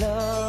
love.